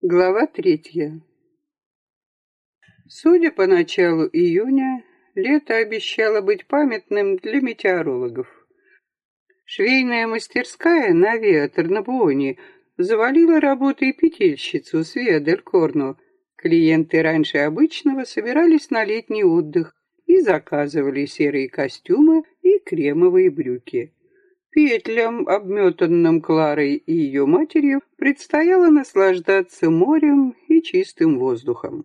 Глава третья. Судя по началу июня, лето обещало быть памятным для метеорологов. Швейная мастерская на Виа Тернабуоне завалила работой петельщицу с Виа Дель Корно. Клиенты раньше обычного собирались на летний отдых и заказывали серые костюмы и кремовые брюки. Петлям, обметанным Кларой и ее матерью, предстояло наслаждаться морем и чистым воздухом.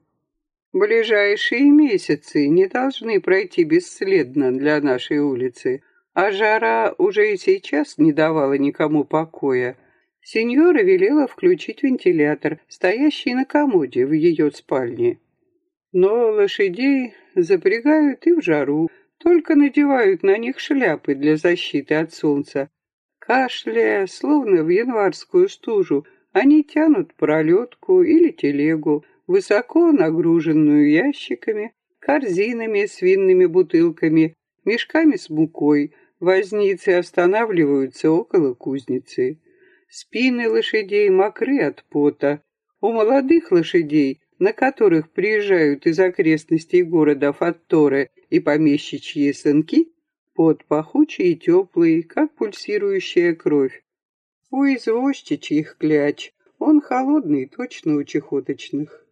Ближайшие месяцы не должны пройти бесследно для нашей улицы, а жара уже и сейчас не давала никому покоя. Сеньора велела включить вентилятор, стоящий на комоде в ее спальне. Но лошадей запрягают и в жару, только надевают на них шляпы для защиты от солнца. Кашляя, словно в январскую стужу, они тянут пролетку или телегу, высоко нагруженную ящиками, корзинами с винными бутылками, мешками с мукой. Возницы останавливаются около кузницы. Спины лошадей мокры от пота. У молодых лошадей, на которых приезжают из окрестностей города Фатторе и помещичьи сынки, под пахучий и теплый, как пульсирующая кровь. У извозчичьих кляч он холодный, точно у чехоточных.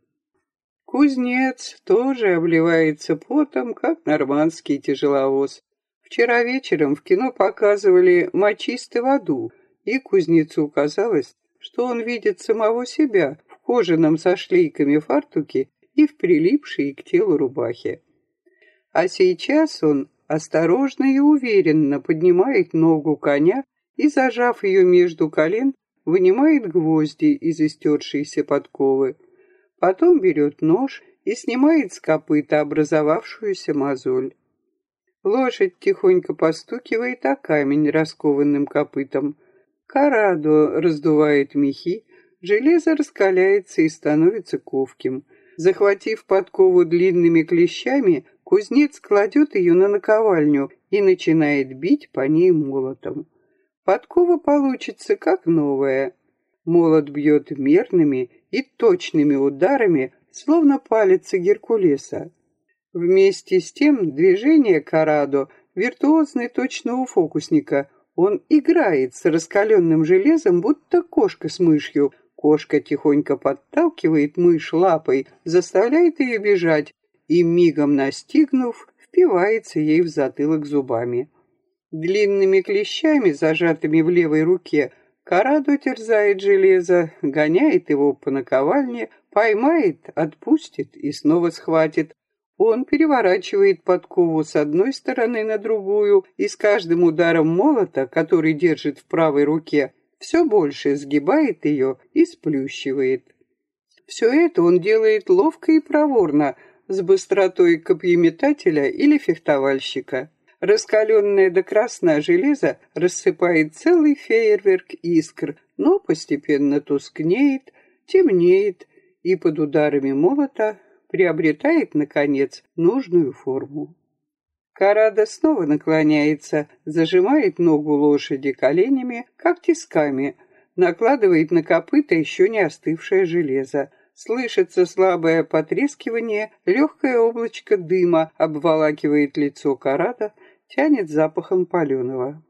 Кузнец тоже обливается потом, как нормандский тяжеловоз. Вчера вечером в кино показывали мочисты в аду, и кузнецу казалось, что он видит самого себя кожаном со шлейками фартуке и в прилипшей к телу рубахе. А сейчас он осторожно и уверенно поднимает ногу коня и, зажав ее между колен, вынимает гвозди из истершейся подковы. Потом берет нож и снимает с копыта образовавшуюся мозоль. Лошадь тихонько постукивает о камень раскованным копытом. Карадо раздувает мехи, железо раскаляется и становится ковким. Захватив подкову длинными клещами, Кузнец кладет ее на наковальню и начинает бить по ней молотом. Подкова получится как новая. Молот бьет мерными и точными ударами, словно палец Геркулеса. Вместе с тем движение Карадо виртуозный точно у фокусника. Он играет с раскаленным железом, будто кошка с мышью. Кошка тихонько подталкивает мышь лапой, заставляет ее бежать, и, мигом настигнув, впивается ей в затылок зубами. Длинными клещами, зажатыми в левой руке, Карадо терзает железо, гоняет его по наковальне, поймает, отпустит и снова схватит. Он переворачивает подкову с одной стороны на другую и с каждым ударом молота, который держит в правой руке, все больше сгибает ее и сплющивает. Все это он делает ловко и проворно, с быстротой копьеметателя или фехтовальщика. Раскаленное до красна железо рассыпает целый фейерверк искр, но постепенно тускнеет, темнеет и под ударами молота приобретает, наконец, нужную форму. Карада снова наклоняется, зажимает ногу лошади коленями, как тисками, накладывает на копыта еще не остывшее железо, Слышится слабое потрескивание, легкое облачко дыма обволакивает лицо карата, тянет запахом паленого.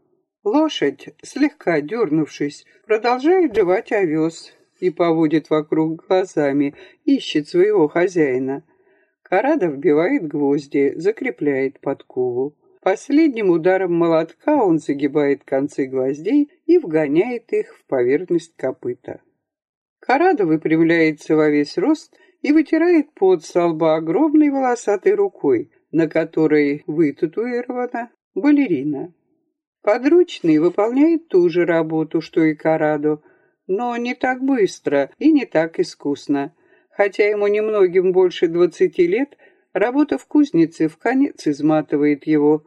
Лошадь, слегка дернувшись, продолжает жевать овес и поводит вокруг глазами, ищет своего хозяина. Карада вбивает гвозди, закрепляет подкову. Последним ударом молотка он загибает концы гвоздей и вгоняет их в поверхность копыта. Карада выпрямляется во весь рост и вытирает пот со лба огромной волосатой рукой, на которой вытатуирована балерина. Подручный выполняет ту же работу, что и Карадо, но не так быстро и не так искусно. Хотя ему немногим больше двадцати лет, работа в кузнице в конец изматывает его.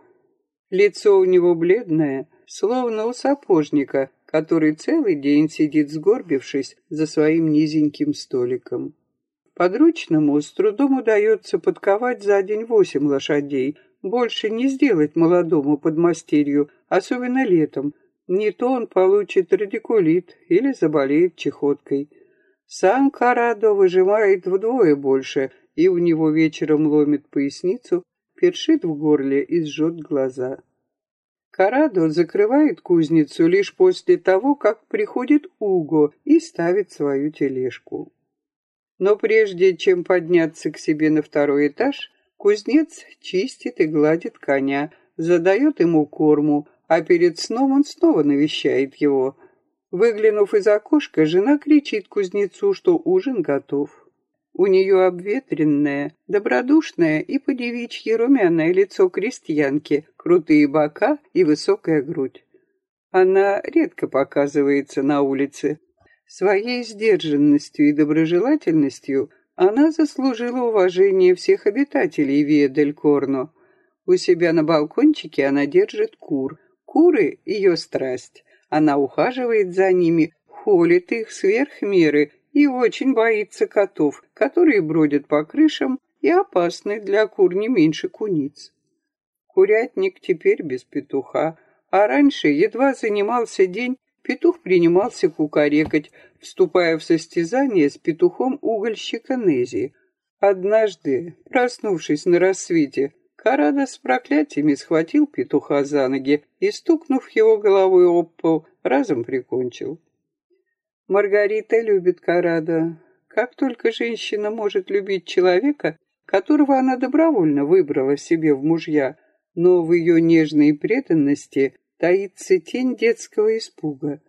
Лицо у него бледное, словно у сапожника, который целый день сидит сгорбившись за своим низеньким столиком. Подручному с трудом удается подковать за день восемь лошадей. Больше не сделать молодому подмастерью, особенно летом. Не то он получит радикулит или заболеет чехоткой. Сам Карадо выжимает вдвое больше, и у него вечером ломит поясницу, першит в горле и сжет глаза. Карадо закрывает кузницу лишь после того, как приходит Уго и ставит свою тележку. Но прежде чем подняться к себе на второй этаж, кузнец чистит и гладит коня, задает ему корму, а перед сном он снова навещает его. Выглянув из окошка, жена кричит кузнецу, что ужин готов. У нее обветренное, добродушное и подевичьи румяное лицо крестьянки, крутые бока и высокая грудь. Она редко показывается на улице. Своей сдержанностью и доброжелательностью она заслужила уважение всех обитателей Виа-дель-Корно. У себя на балкончике она держит кур. Куры — ее страсть. Она ухаживает за ними, холит их сверх меры и очень боится котов, которые бродят по крышам и опасны для кур не меньше куниц. Курятник теперь без петуха, а раньше едва занимался день, петух принимался кукарекать, вступая в состязание с петухом угольщика Нези. Однажды, проснувшись на рассвете, Карада с проклятиями схватил петуха за ноги и, стукнув его головой об пол, разом прикончил. Маргарита любит Карада. Как только женщина может любить человека, которого она добровольно выбрала себе в мужья, но в ее нежной преданности таится тень детского испуга.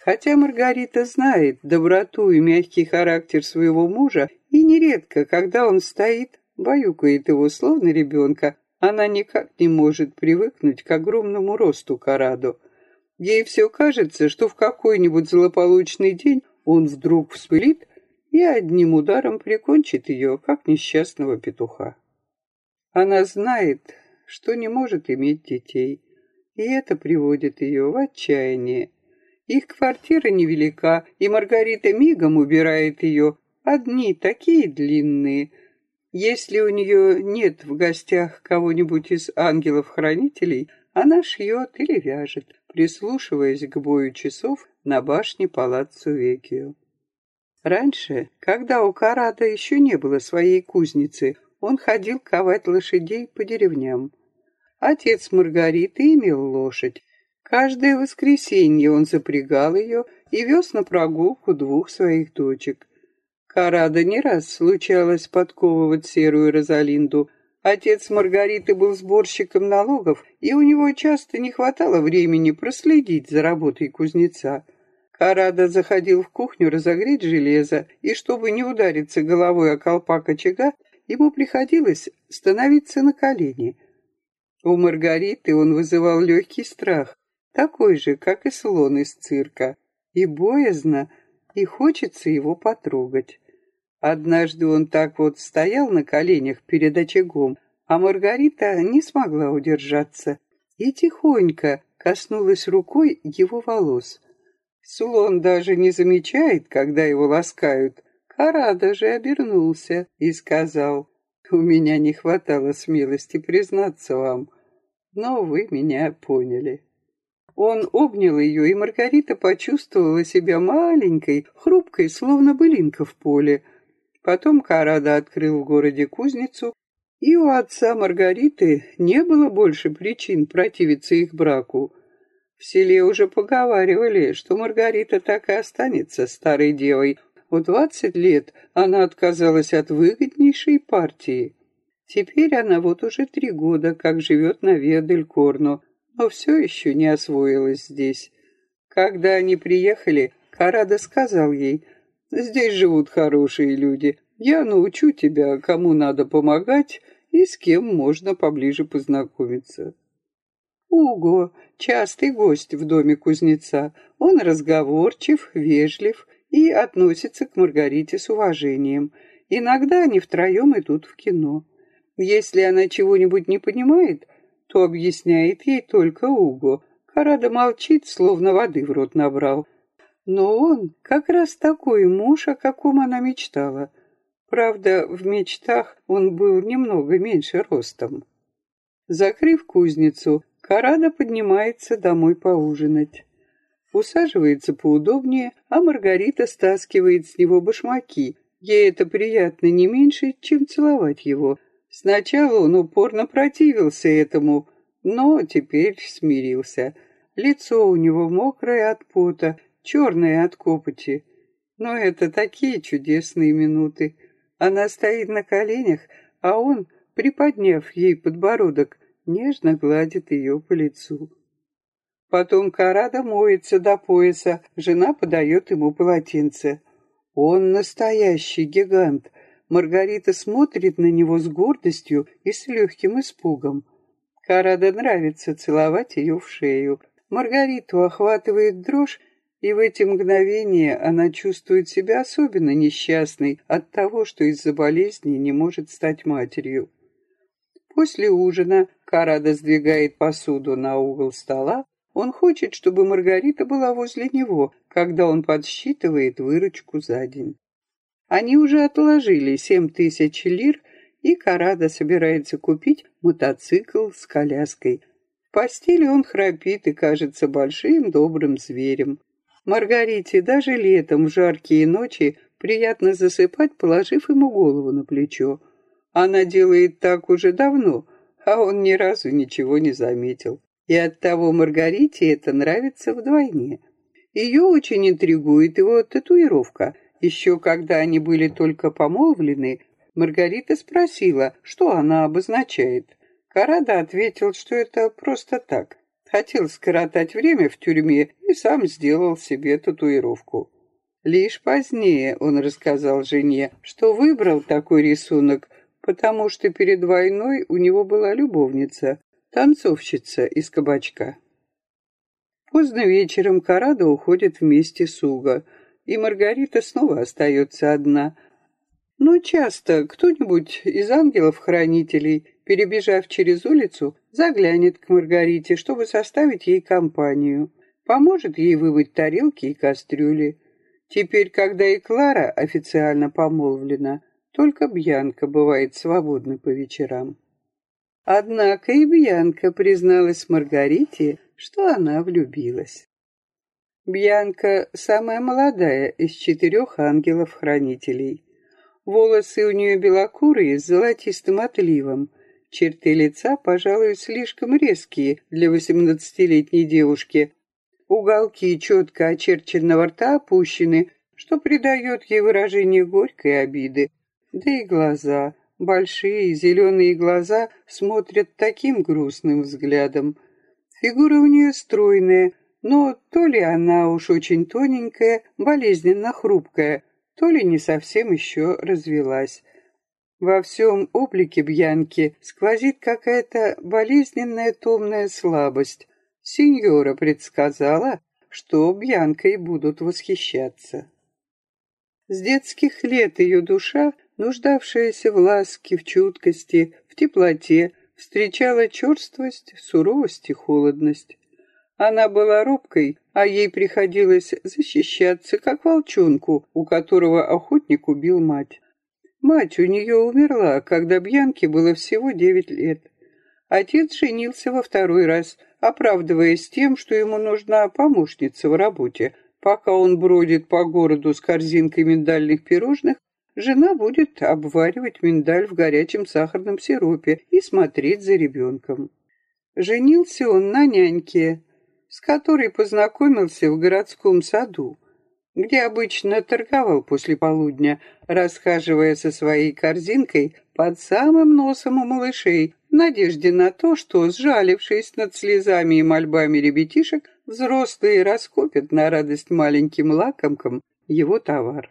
Хотя Маргарита знает доброту и мягкий характер своего мужа, и нередко, когда он стоит, баюкает его словно ребенка, она никак не может привыкнуть к огромному росту Караду. Ей все кажется, что в какой-нибудь злополучный день он вдруг вспылит и одним ударом прикончит ее, как несчастного петуха. Она знает, что не может иметь детей, и это приводит ее в отчаяние. Их квартира невелика, и Маргарита мигом убирает ее. Одни такие длинные. Если у нее нет в гостях кого-нибудь из ангелов-хранителей, она шьет или вяжет прислушиваясь к бою часов на башне Палаццо Векио. Раньше, когда у Карада еще не было своей кузницы, он ходил ковать лошадей по деревням. Отец Маргариты имел лошадь. Каждое воскресенье он запрягал ее и вез на прогулку двух своих дочек. Карада не раз случалось подковывать серую Розалинду – Отец Маргариты был сборщиком налогов, и у него часто не хватало времени проследить за работой кузнеца. Карада заходил в кухню разогреть железо, и чтобы не удариться головой о колпак очага, ему приходилось становиться на колени. У Маргариты он вызывал легкий страх, такой же, как и слон из цирка, и боязно, и хочется его потрогать. Однажды он так вот стоял на коленях перед очагом, а Маргарита не смогла удержаться и тихонько коснулась рукой его волос. Слон даже не замечает, когда его ласкают. Кара даже обернулся и сказал, «У меня не хватало смелости признаться вам, но вы меня поняли». Он обнял ее, и Маргарита почувствовала себя маленькой, хрупкой, словно былинка в поле. Потом Карада открыл в городе кузницу, и у отца Маргариты не было больше причин противиться их браку. В селе уже поговаривали, что Маргарита так и останется старой девой. В двадцать лет она отказалась от выгоднейшей партии. Теперь она вот уже три года как живет на Виаделькорно, но все еще не освоилась здесь. Когда они приехали, Карада сказал ей – Здесь живут хорошие люди. Я научу тебя, кому надо помогать и с кем можно поближе познакомиться. Уго, частый гость в доме кузнеца. Он разговорчив, вежлив и относится к Маргарите с уважением. Иногда они втроем идут в кино. Если она чего-нибудь не понимает, то объясняет ей только Уго. Карада молчит, словно воды в рот набрал. Но он как раз такой муж, о каком она мечтала. Правда, в мечтах он был немного меньше ростом. Закрыв кузницу, Карада поднимается домой поужинать. Усаживается поудобнее, а Маргарита стаскивает с него башмаки. Ей это приятно не меньше, чем целовать его. Сначала он упорно противился этому, но теперь смирился. Лицо у него мокрое от пота, черное от копоти. Но это такие чудесные минуты. Она стоит на коленях, а он, приподняв ей подбородок, нежно гладит ее по лицу. Потом Карада моется до пояса, жена подает ему полотенце. Он настоящий гигант. Маргарита смотрит на него с гордостью и с легким испугом. Карада нравится целовать ее в шею. Маргариту охватывает дрожь, и в эти мгновения она чувствует себя особенно несчастной от того, что из-за болезни не может стать матерью. После ужина Карада сдвигает посуду на угол стола. Он хочет, чтобы Маргарита была возле него, когда он подсчитывает выручку за день. Они уже отложили семь тысяч лир, и Карада собирается купить мотоцикл с коляской. В постели он храпит и кажется большим добрым зверем. Маргарите даже летом в жаркие ночи приятно засыпать, положив ему голову на плечо. Она делает так уже давно, а он ни разу ничего не заметил. И оттого Маргарите это нравится вдвойне. Ее очень интригует его татуировка. Еще когда они были только помолвлены, Маргарита спросила, что она обозначает. Карада ответил, что это просто так. Хотел скоротать время в тюрьме и сам сделал себе татуировку. Лишь позднее он рассказал жене, что выбрал такой рисунок – потому что перед войной у него была любовница, танцовщица из кабачка. Поздно вечером Карада уходит вместе с Уго, и Маргарита снова остается одна. Но часто кто-нибудь из ангелов-хранителей, перебежав через улицу, заглянет к Маргарите, чтобы составить ей компанию, поможет ей вымыть тарелки и кастрюли. Теперь, когда и Клара официально помолвлена, только Бьянка бывает свободна по вечерам. Однако и Бьянка призналась Маргарите, что она влюбилась. Бьянка самая молодая из четырех ангелов-хранителей. Волосы у нее белокурые с золотистым отливом. Черты лица, пожалуй, слишком резкие для восемнадцатилетней девушки. Уголки четко очерченного рта опущены, что придает ей выражение горькой обиды. Да и глаза, большие зеленые глаза, смотрят таким грустным взглядом. Фигура у нее стройная, но то ли она уж очень тоненькая, болезненно хрупкая, то ли не совсем еще развелась. Во всем облике Бьянки сквозит какая-то болезненная томная слабость. Сеньора предсказала, что Бьянкой будут восхищаться. С детских лет ее душа нуждавшаяся в ласке, в чуткости, в теплоте, встречала черствость, суровость и холодность. Она была робкой, а ей приходилось защищаться, как волчонку, у которого охотник убил мать. Мать у нее умерла, когда Бьянке было всего девять лет. Отец женился во второй раз, оправдываясь тем, что ему нужна помощница в работе. Пока он бродит по городу с корзинкой миндальных пирожных, Жена будет обваривать миндаль в горячем сахарном сиропе и смотреть за ребенком. Женился он на няньке, с которой познакомился в городском саду, где обычно торговал после полудня, расхаживая со своей корзинкой под самым носом у малышей, в надежде на то, что, сжалившись над слезами и мольбами ребятишек, взрослые раскопят на радость маленьким лакомкам его товар.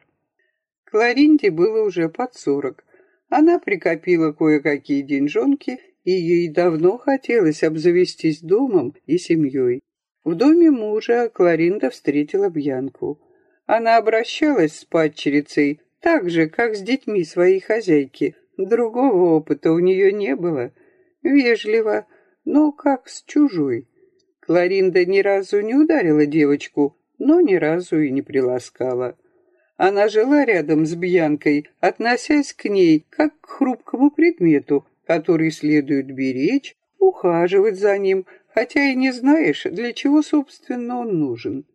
Кларинде было уже под сорок. Она прикопила кое-какие деньжонки, и ей давно хотелось обзавестись домом и семьей. В доме мужа Кларинда встретила Бьянку. Она обращалась с падчерицей так же, как с детьми своей хозяйки. Другого опыта у нее не было. Вежливо, но как с чужой. Кларинда ни разу не ударила девочку, но ни разу и не приласкала. Она жила рядом с Бьянкой, относясь к ней как к хрупкому предмету, который следует беречь, ухаживать за ним, хотя и не знаешь, для чего, собственно, он нужен.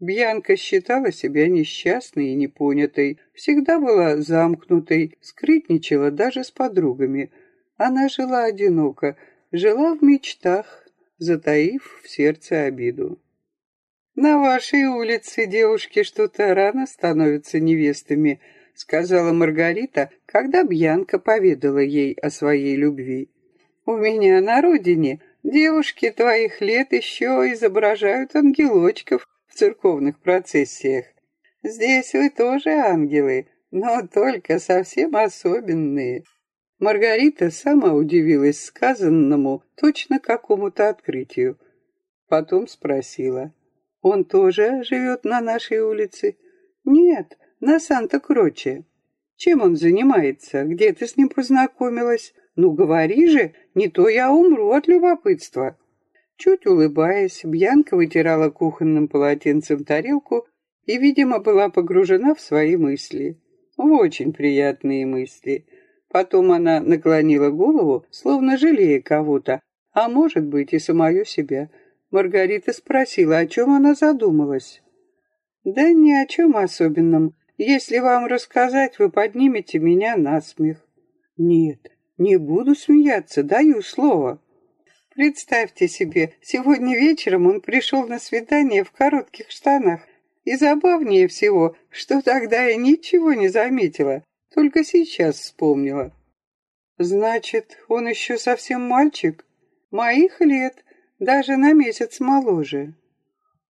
Бьянка считала себя несчастной и непонятой, всегда была замкнутой, скрытничала даже с подругами. Она жила одиноко, жила в мечтах, затаив в сердце обиду. «На вашей улице девушки что-то рано становятся невестами», сказала Маргарита, когда Бьянка поведала ей о своей любви. «У меня на родине девушки твоих лет еще изображают ангелочков в церковных процессиях. Здесь вы тоже ангелы, но только совсем особенные». Маргарита сама удивилась сказанному, точно какому-то открытию. Потом спросила, «Он тоже живет на нашей улице?» «Нет, на Санта-Кроче. Чем он занимается? Где ты с ним познакомилась? Ну, говори же, не то я умру от любопытства». Чуть улыбаясь, Бьянка вытирала кухонным полотенцем тарелку и, видимо, была погружена в свои мысли. В очень приятные мысли. Потом она наклонила голову, словно жалея кого-то, а может быть и самую себя. Маргарита спросила, о чем она задумалась. «Да ни о чем особенном. Если вам рассказать, вы поднимете меня на смех». «Нет, не буду смеяться, даю слово». Представьте себе, сегодня вечером он пришел на свидание в коротких штанах. И забавнее всего, что тогда я ничего не заметила, только сейчас вспомнила. Значит, он еще совсем мальчик? Моих лет, даже на месяц моложе.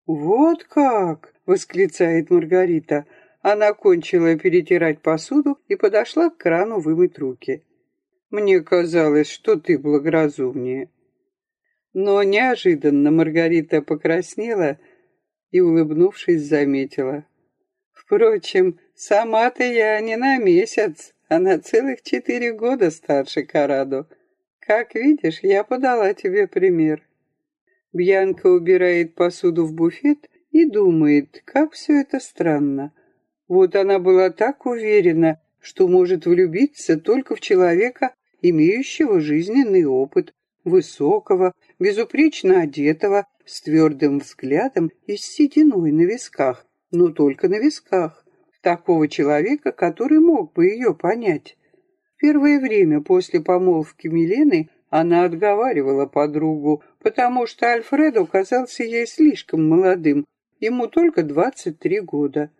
Вот как! восклицает Маргарита. Она кончила перетирать посуду и подошла к крану вымыть руки. Мне казалось, что ты благоразумнее. Но неожиданно Маргарита покраснела и, улыбнувшись, заметила. Впрочем, сама-то я не на месяц, а на целых четыре года старше Карадо. Как видишь, я подала тебе пример. Бьянка убирает посуду в буфет и думает, как все это странно. Вот она была так уверена, что может влюбиться только в человека, имеющего жизненный опыт, высокого, безупречно одетого, с твердым взглядом и с сединой на висках, но только на висках. Такого человека, который мог бы ее понять. Первое время после помолвки Милены она отговаривала подругу, потому что Альфредо казался ей слишком молодым, ему только 23 года.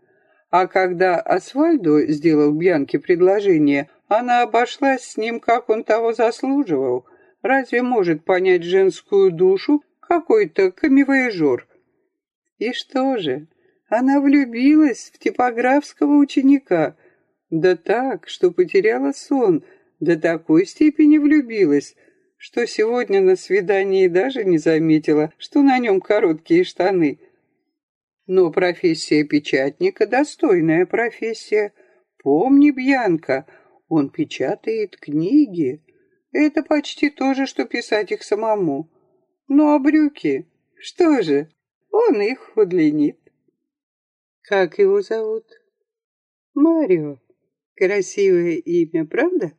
А когда Асфальдо сделал Бьянке предложение, она обошлась с ним, как он того заслуживал – Разве может понять женскую душу какой-то камевояжер? И что же, она влюбилась в типографского ученика. Да так, что потеряла сон, до такой степени влюбилась, что сегодня на свидании даже не заметила, что на нем короткие штаны. Но профессия печатника — достойная профессия. Помни, Бьянка, он печатает книги. Это почти то же, что писать их самому. Ну а брюки? Что же, он их удлинит. Как его зовут? Марио. Красивое имя, правда?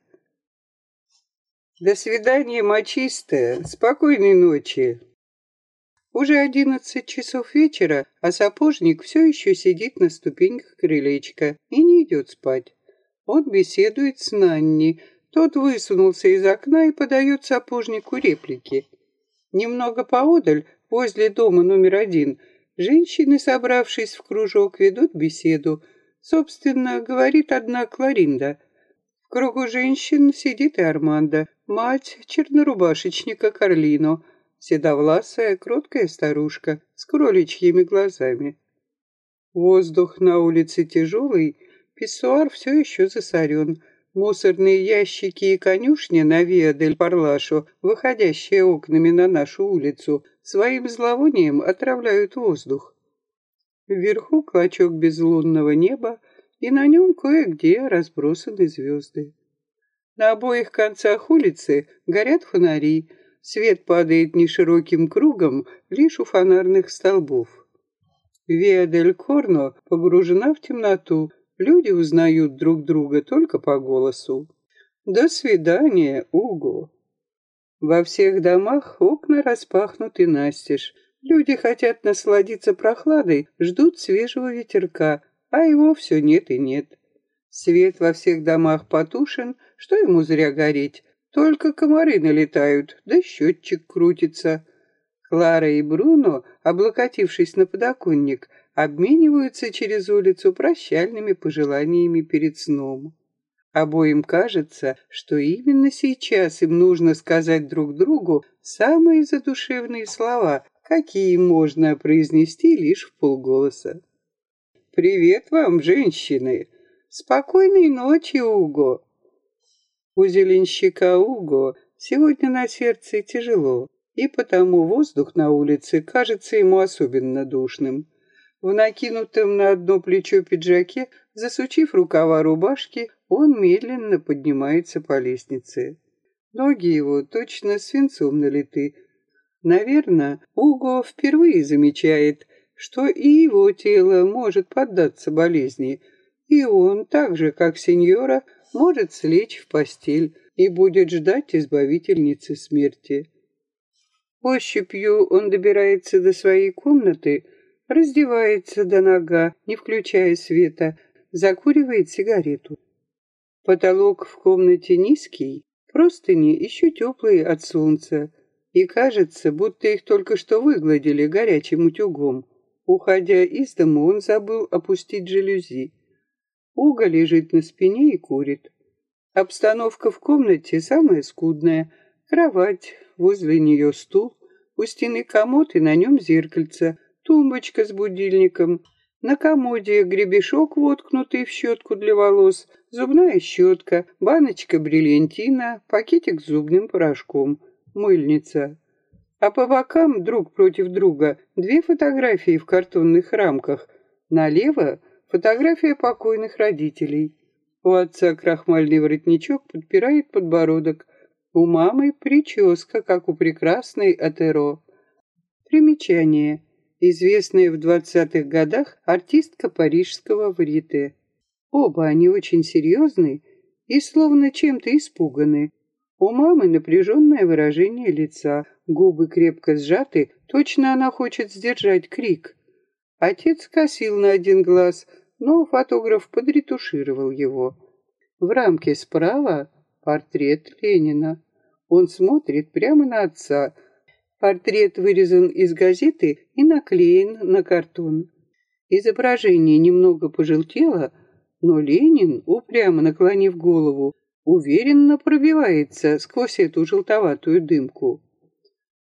До свидания, мочистая. Спокойной ночи. Уже одиннадцать часов вечера, а сапожник все еще сидит на ступеньках крылечка и не идет спать. Он беседует с Нанни, тот высунулся из окна и подает сапожнику реплики. Немного поодаль, возле дома номер один, женщины, собравшись в кружок, ведут беседу. Собственно, говорит одна Кларинда. В кругу женщин сидит и Армандо, мать чернорубашечника Карлино, седовласая, кроткая старушка с кроличьими глазами. Воздух на улице тяжелый, писсуар все еще засорен — Мусорные ящики и конюшни на Виа-дель-Парлашо, выходящие окнами на нашу улицу, своим зловонием отравляют воздух. Вверху клочок безлунного неба, и на нем кое-где разбросаны звезды. На обоих концах улицы горят фонари, свет падает не широким кругом, лишь у фонарных столбов. Виа-дель-Корно погружена в темноту, Люди узнают друг друга только по голосу. До свидания, Уго. Во всех домах окна распахнуты настежь. Люди хотят насладиться прохладой, ждут свежего ветерка, а его все нет и нет. Свет во всех домах потушен, что ему зря гореть. Только комары налетают, да счетчик крутится. Клара и Бруно, облокотившись на подоконник, обмениваются через улицу прощальными пожеланиями перед сном. Обоим кажется, что именно сейчас им нужно сказать друг другу самые задушевные слова, какие можно произнести лишь в полголоса. «Привет вам, женщины! Спокойной ночи, Уго!» У зеленщика Уго сегодня на сердце тяжело, и потому воздух на улице кажется ему особенно душным. В накинутом на одно плечо пиджаке, засучив рукава рубашки, он медленно поднимается по лестнице. Ноги его точно свинцом налиты. Наверное, Уго впервые замечает, что и его тело может поддаться болезни, и он, так же, как сеньора, может слечь в постель и будет ждать избавительницы смерти. Ощупью он добирается до своей комнаты, раздевается до нога, не включая света, закуривает сигарету. Потолок в комнате низкий, простыни еще теплые от солнца, и кажется, будто их только что выгладили горячим утюгом. Уходя из дома, он забыл опустить жалюзи. Уга лежит на спине и курит. Обстановка в комнате самая скудная. Кровать, возле нее стул, у стены комод и на нем зеркальце, тумбочка с будильником, на комоде гребешок, воткнутый в щетку для волос, зубная щетка, баночка бриллиантина, пакетик с зубным порошком, мыльница. А по бокам друг против друга две фотографии в картонных рамках. Налево фотография покойных родителей. У отца крахмальный воротничок подпирает подбородок. У мамы прическа, как у прекрасной Атеро. Примечание известная в 20-х годах артистка парижского варьете. Оба они очень серьезны и словно чем-то испуганы. У мамы напряженное выражение лица, губы крепко сжаты, точно она хочет сдержать крик. Отец косил на один глаз, но фотограф подретушировал его. В рамке справа портрет Ленина. Он смотрит прямо на отца, Портрет вырезан из газеты и наклеен на картон. Изображение немного пожелтело, но Ленин, упрямо наклонив голову, уверенно пробивается сквозь эту желтоватую дымку.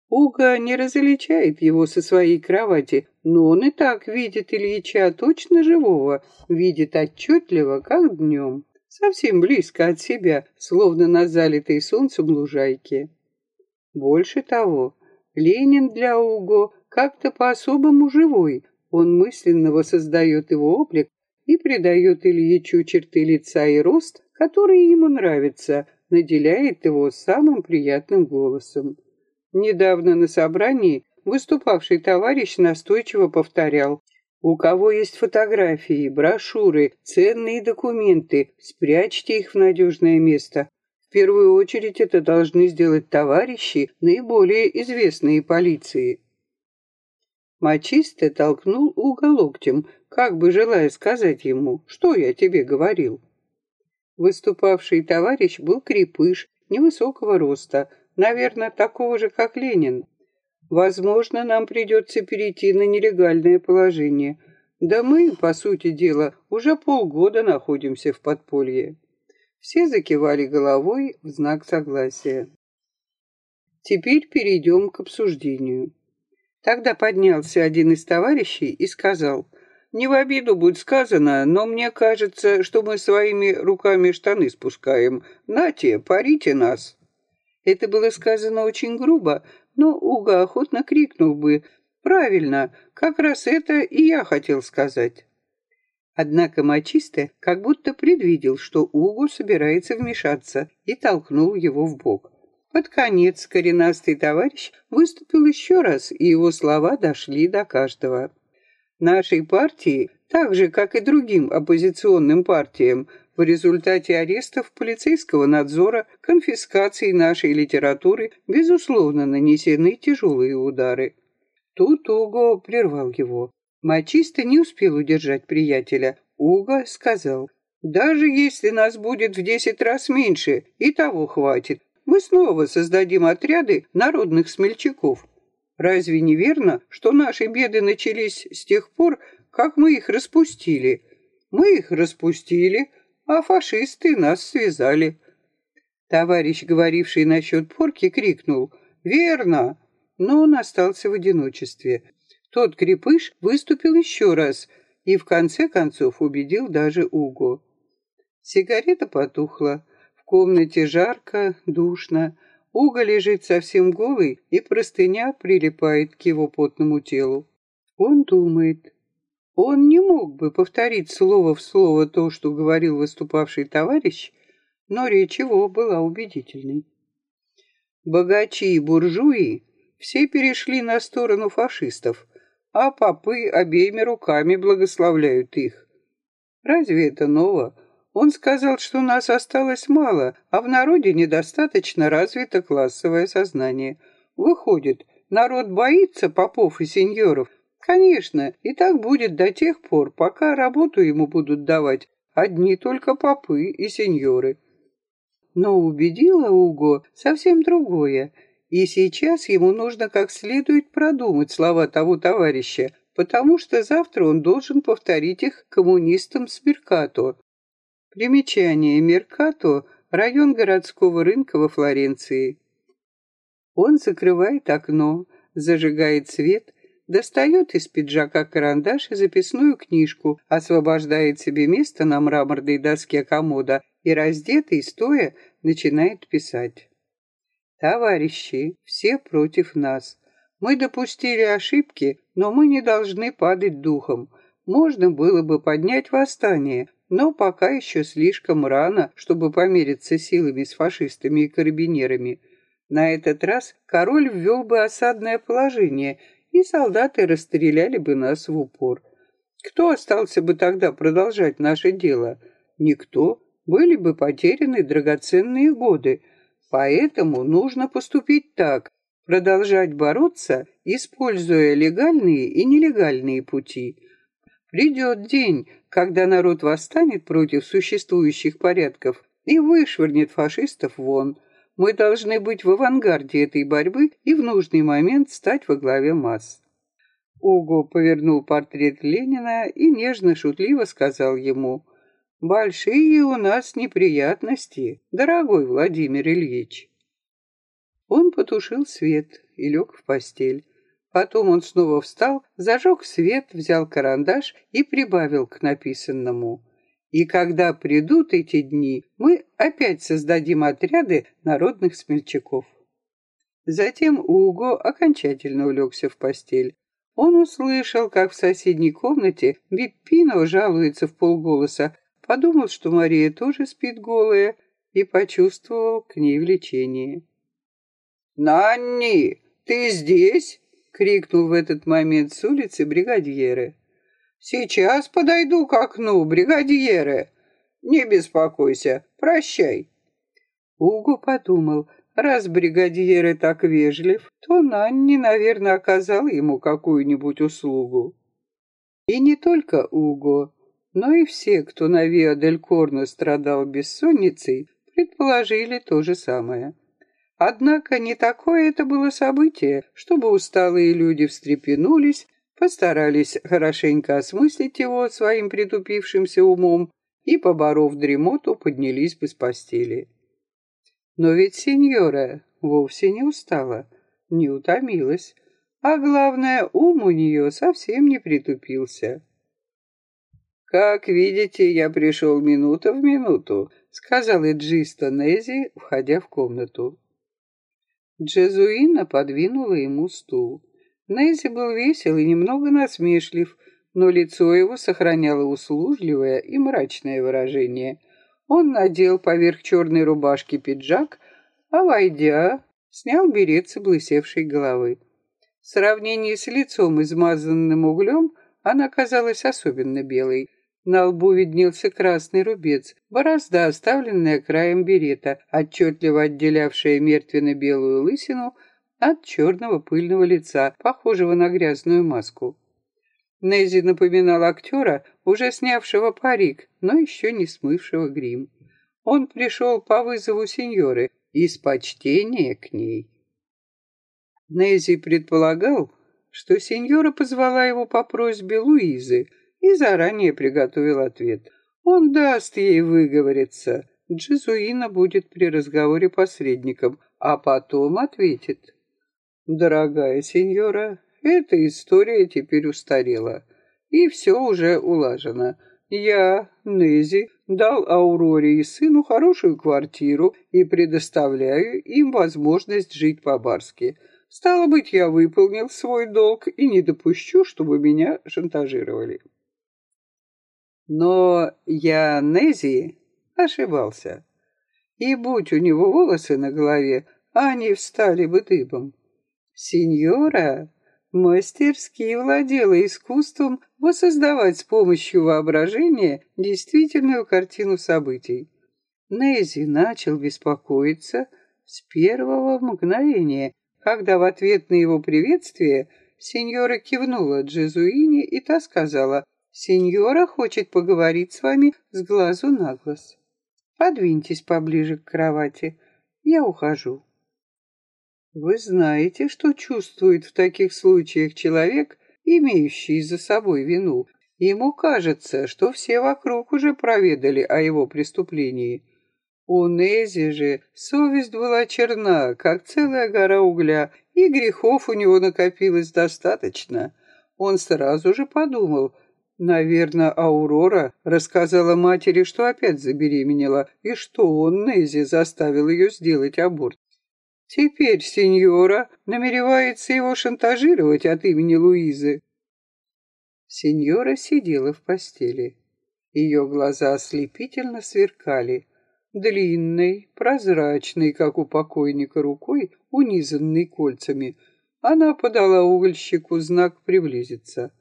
Уга не различает его со своей кровати, но он и так видит Ильича точно живого, видит отчетливо, как днем, совсем близко от себя, словно на залитой солнцем лужайке. Больше того, Ленин для Уго как-то по-особому живой. Он мысленно воссоздает его облик и придает Ильичу черты лица и рост, которые ему нравятся, наделяет его самым приятным голосом. Недавно на собрании выступавший товарищ настойчиво повторял «У кого есть фотографии, брошюры, ценные документы, спрячьте их в надежное место, первую очередь это должны сделать товарищи, наиболее известные полиции. Мачисте толкнул Уга локтем, как бы желая сказать ему, что я тебе говорил. Выступавший товарищ был крепыш, невысокого роста, наверное, такого же, как Ленин. Возможно, нам придется перейти на нелегальное положение. Да мы, по сути дела, уже полгода находимся в подполье. Все закивали головой в знак согласия. Теперь перейдем к обсуждению. Тогда поднялся один из товарищей и сказал, «Не в обиду будет сказано, но мне кажется, что мы своими руками штаны спускаем. Нате, парите нас». Это было сказано очень грубо, но Уга охотно крикнул бы, «Правильно, как раз это и я хотел сказать». Однако Мачисте как будто предвидел, что Угу собирается вмешаться, и толкнул его в бок. Под конец коренастый товарищ выступил еще раз, и его слова дошли до каждого. Нашей партии, так же, как и другим оппозиционным партиям, в результате арестов, полицейского надзора, конфискации нашей литературы, безусловно, нанесены тяжелые удары. Тут Уго прервал его. Мачисто не успел удержать приятеля. Уго сказал, «Даже если нас будет в десять раз меньше, и того хватит. Мы снова создадим отряды народных смельчаков. Разве не верно, что наши беды начались с тех пор, как мы их распустили? Мы их распустили, а фашисты нас связали». Товарищ, говоривший насчет порки, крикнул «Верно!» Но он остался в одиночестве. Тот крепыш выступил еще раз и в конце концов убедил даже Уго. Сигарета потухла. В комнате жарко, душно. Уго лежит совсем голый, и простыня прилипает к его потному телу. Он думает. Он не мог бы повторить слово в слово то, что говорил выступавший товарищ, но речь его была убедительной. Богачи и буржуи все перешли на сторону фашистов, а попы обеими руками благословляют их. Разве это ново? Он сказал, что нас осталось мало, а в народе недостаточно развито классовое сознание. Выходит, народ боится попов и сеньоров. Конечно, и так будет до тех пор, пока работу ему будут давать одни только попы и сеньоры. Но убедила Уго совсем другое, и сейчас ему нужно как следует продумать слова того товарища, потому что завтра он должен повторить их коммунистам с Меркато. Примечание Меркато – район городского рынка во Флоренции. Он закрывает окно, зажигает свет, достает из пиджака карандаш и записную книжку, освобождает себе место на мраморной доске комода и, раздетый, стоя, начинает писать. Товарищи, все против нас. Мы допустили ошибки, но мы не должны падать духом. Можно было бы поднять восстание, но пока еще слишком рано, чтобы помериться силами с фашистами и карабинерами. На этот раз король ввел бы осадное положение, и солдаты расстреляли бы нас в упор. Кто остался бы тогда продолжать наше дело? Никто были бы потеряны драгоценные годы. Поэтому нужно поступить так, продолжать бороться, используя легальные и нелегальные пути. Придет день, когда народ восстанет против существующих порядков и вышвырнет фашистов вон. Мы должны быть в авангарде этой борьбы и в нужный момент стать во главе масс. Уго повернул портрет Ленина и нежно-шутливо сказал ему – Большие у нас неприятности, дорогой Владимир Ильич. Он потушил свет и лег в постель. Потом он снова встал, зажег свет, взял карандаш и прибавил к написанному. И когда придут эти дни, мы опять создадим отряды народных смельчаков. Затем Уго окончательно улегся в постель. Он услышал, как в соседней комнате Биппино жалуется в полголоса подумал, что Мария тоже спит голая, и почувствовал к ней влечение. «Нанни, ты здесь?» — крикнул в этот момент с улицы бригадьеры. «Сейчас подойду к окну, бригадьеры. Не беспокойся, прощай». Уго подумал, раз бригадьеры так вежлив, то Нанни, наверное, оказал ему какую-нибудь услугу. И не только Уго, но и все, кто на Виа-дель-Корно страдал бессонницей, предположили то же самое. Однако не такое это было событие, чтобы усталые люди встрепенулись, постарались хорошенько осмыслить его своим притупившимся умом и, поборов дремоту, поднялись бы с постели. Но ведь сеньора вовсе не устала, не утомилась, а главное, ум у нее совсем не притупился. «Как видите, я пришел минута в минуту», — сказал Эджисто Нези, входя в комнату. Джезуина подвинула ему стул. Нези был весел и немного насмешлив, но лицо его сохраняло услужливое и мрачное выражение. Он надел поверх черной рубашки пиджак, а, войдя, снял берет с облысевшей головы. В сравнении с лицом, измазанным углем, она казалась особенно белой. На лбу виднелся красный рубец, борозда, оставленная краем берета, отчетливо отделявшая мертвенно-белую лысину от черного пыльного лица, похожего на грязную маску. Нези напоминал актера, уже снявшего парик, но еще не смывшего грим. Он пришел по вызову сеньоры из почтения к ней. Нези предполагал, что сеньора позвала его по просьбе Луизы и заранее приготовил ответ. Он даст ей выговориться. Джезуина будет при разговоре посредником, а потом ответит. «Дорогая сеньора, эта история теперь устарела, и все уже улажено. Я, Нези, дал Ауроре и сыну хорошую квартиру и предоставляю им возможность жить по-барски. Стало быть, я выполнил свой долг и не допущу, чтобы меня шантажировали. Но я, Нези, ошибался. И будь у него волосы на голове, они встали бы дыбом. Сеньора мастерски владела искусством воссоздавать с помощью воображения действительную картину событий. Нези начал беспокоиться с первого мгновения, когда в ответ на его приветствие сеньора кивнула Джезуине, и та сказала, «Сеньора хочет поговорить с вами с глазу на глаз. Подвиньтесь поближе к кровати, я ухожу». Вы знаете, что чувствует в таких случаях человек, имеющий за собой вину. Ему кажется, что все вокруг уже проведали о его преступлении. У Нези же совесть была черна, как целая гора угля, и грехов у него накопилось достаточно. Он сразу же подумал, наверное, Аурора рассказала матери, что опять забеременела, и что он, Нези, заставил ее сделать аборт. Теперь сеньора намеревается его шантажировать от имени Луизы. Сеньора сидела в постели. Ее глаза ослепительно сверкали. Длинной, прозрачной, как у покойника, рукой, унизанной кольцами, она подала угольщику знак приблизиться.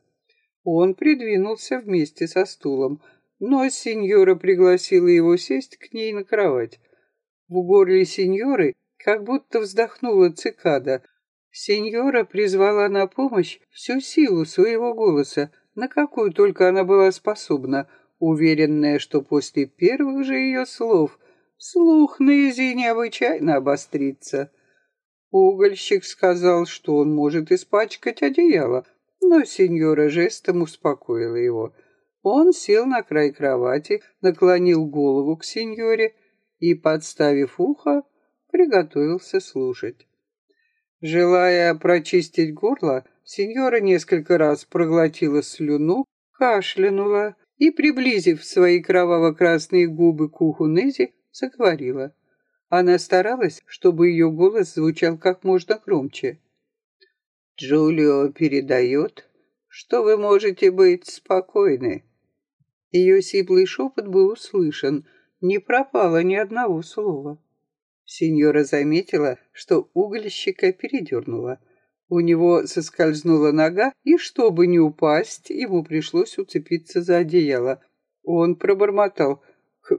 Он придвинулся вместе со стулом, но сеньора пригласила его сесть к ней на кровать. В горле сеньоры как будто вздохнула цикада. Сеньора призвала на помощь всю силу своего голоса, на какую только она была способна, уверенная, что после первых же ее слов слух на Изи необычайно обострится. Угольщик сказал, что он может испачкать одеяло, но сеньора жестом успокоила его. Он сел на край кровати, наклонил голову к сеньоре и, подставив ухо, приготовился слушать. Желая прочистить горло, сеньора несколько раз проглотила слюну, кашлянула и, приблизив свои кроваво-красные губы к уху Нези, заговорила. Она старалась, чтобы ее голос звучал как можно громче. «Джулио передает, что вы можете быть спокойны». Ее сиплый шепот был услышан, не пропало ни одного слова. Сеньора заметила, что угольщика передернула. У него соскользнула нога, и, чтобы не упасть, ему пришлось уцепиться за одеяло. Он пробормотал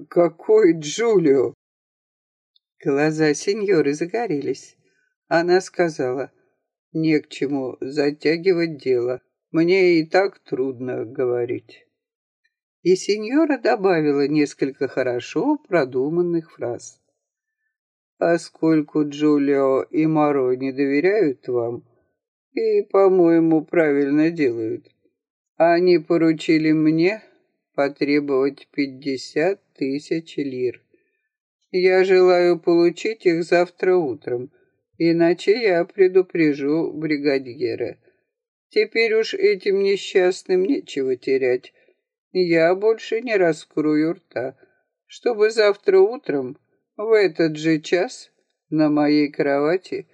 «Какой Джулио?» Глаза сеньоры загорелись. Она сказала «Не к чему затягивать дело. Мне и так трудно говорить». И сеньора добавила несколько хорошо продуманных фраз. Поскольку Джулио и Моро не доверяют вам, и, по-моему, правильно делают, они поручили мне потребовать пятьдесят тысяч лир. Я желаю получить их завтра утром, иначе я предупрежу бригадьера. Теперь уж этим несчастным нечего терять. Я больше не раскрою рта, чтобы завтра утром в этот же час на моей кровати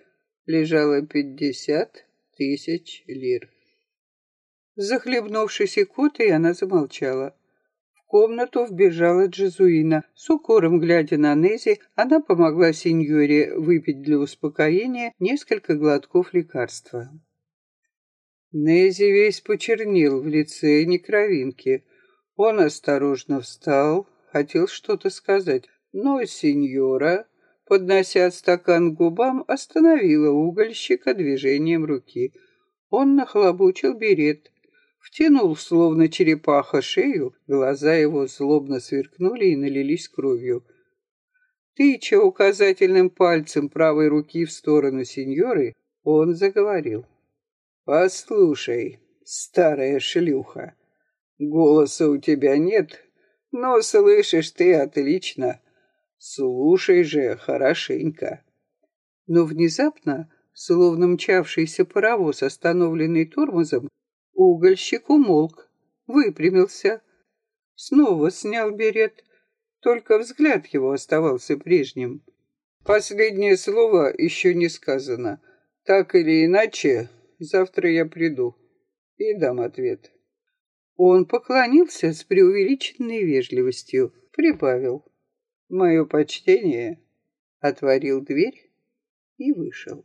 лежало пятьдесят тысяч лир. Захлебнувшись икотой, она замолчала. Комнату вбежала Джезуина. С укором глядя на Нези, она помогла сеньоре выпить для успокоения несколько глотков лекарства. Нези весь почернил в лице некровинки. Он осторожно встал, хотел что-то сказать, но сеньора поднося стакан к губам, остановила угольщика движением руки. Он нахлобучил берет, втянул, словно черепаха, шею, глаза его злобно сверкнули и налились кровью. Тыча указательным пальцем правой руки в сторону сеньоры, он заговорил. «Послушай, старая шлюха, голоса у тебя нет, но слышишь ты отлично. Слушай же хорошенько». Но внезапно, словно мчавшийся паровоз, остановленный тормозом, угольщик умолк, выпрямился, снова снял берет, только взгляд его оставался прежним. Последнее слово еще не сказано. Так или иначе, завтра я приду и дам ответ. Он поклонился с преувеличенной вежливостью, прибавил. Мое почтение, отворил дверь и вышел.